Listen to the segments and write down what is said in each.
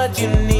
what you need.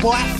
boa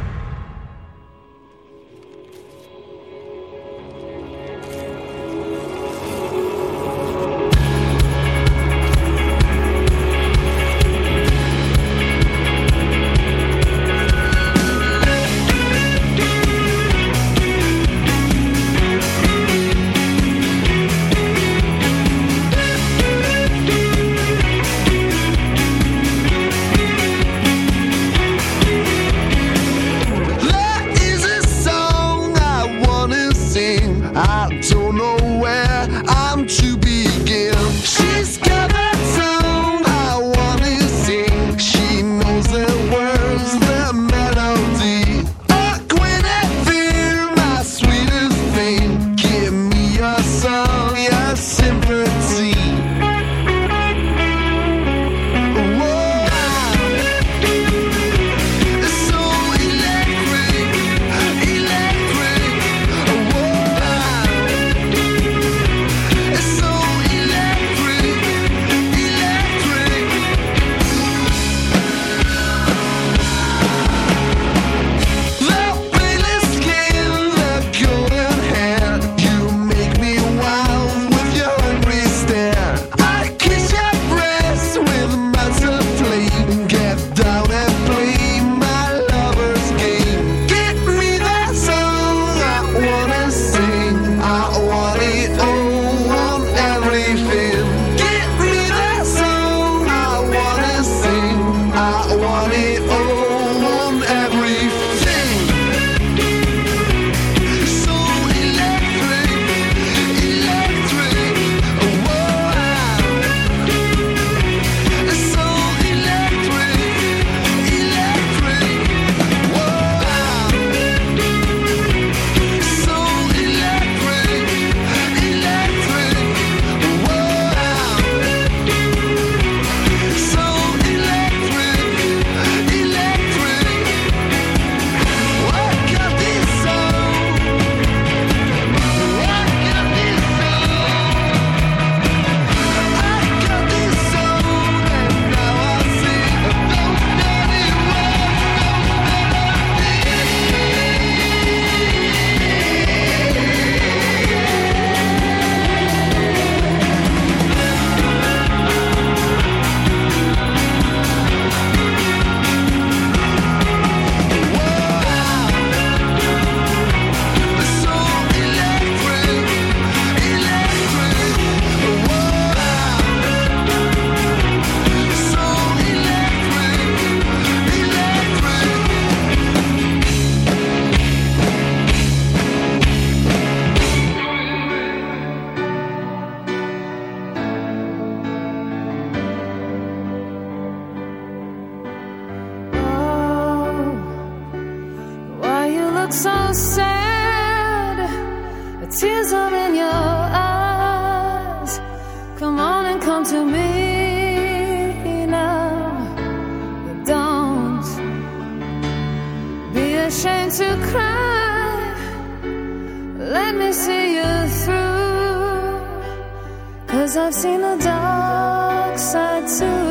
so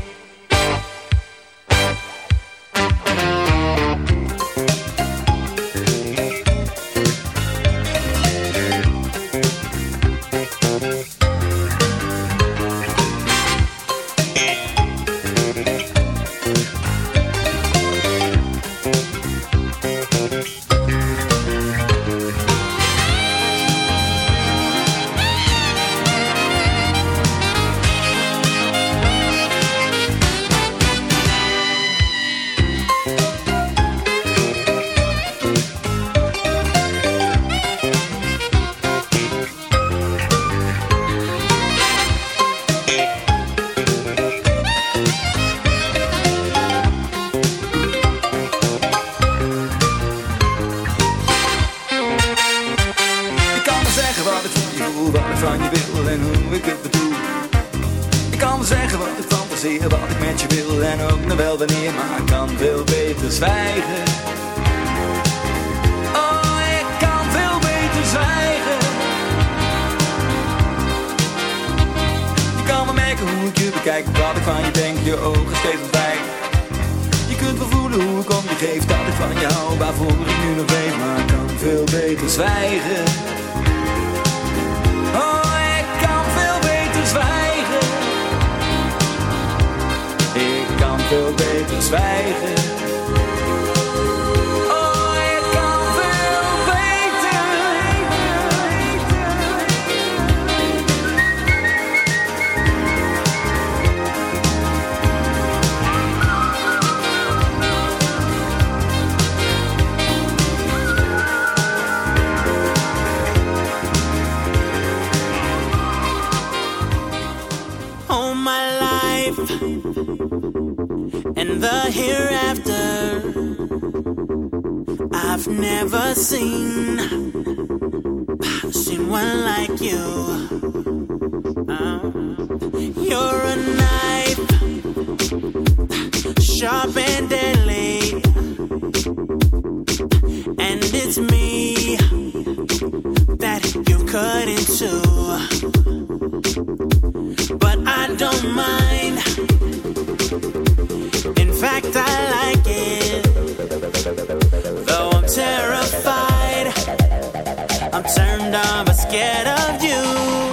je ogen steeds ontwijken. Je kunt wel voelen hoe ik om je geef Dat ik van je hou, waarvoor ik nu nog weet Maar kan veel beter zwijgen. Oh, ik kan veel beter zwijgen. Ik kan veel beter zwijgen and the hereafter. I've never seen seen one like you. Oh. You're a knife, sharp and deadly, and it's me that you cut into but I don't mind. Fact, I like it. Though I'm terrified, I'm turned on but scared of you.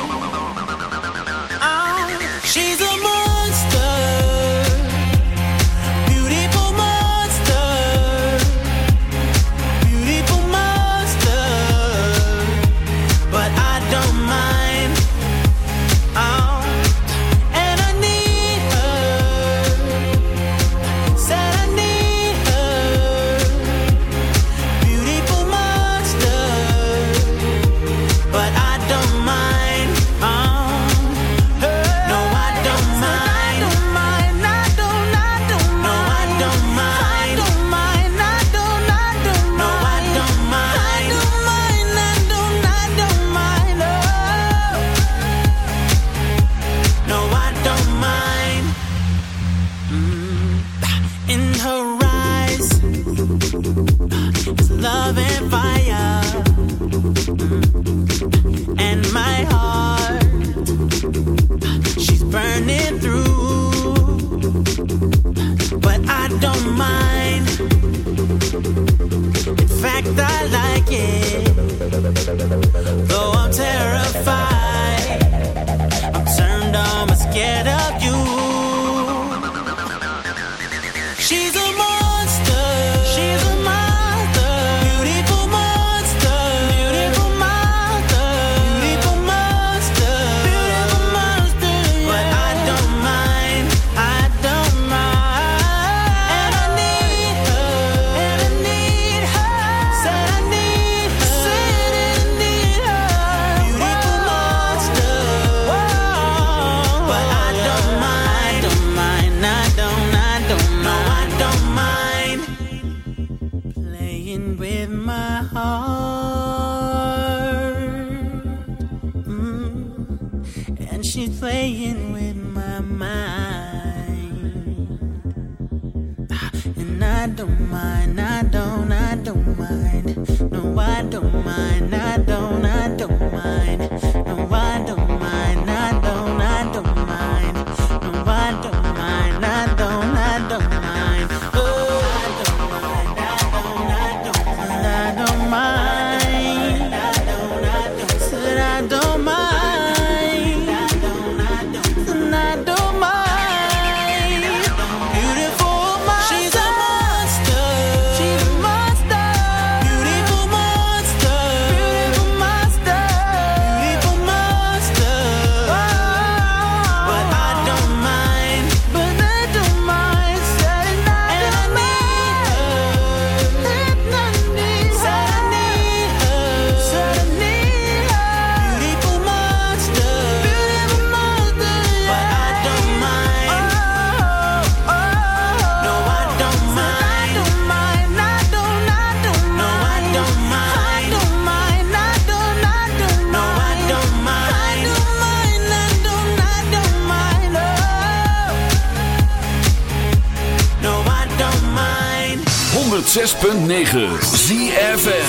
106.9 ZFM.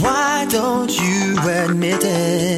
Why don't you admit it?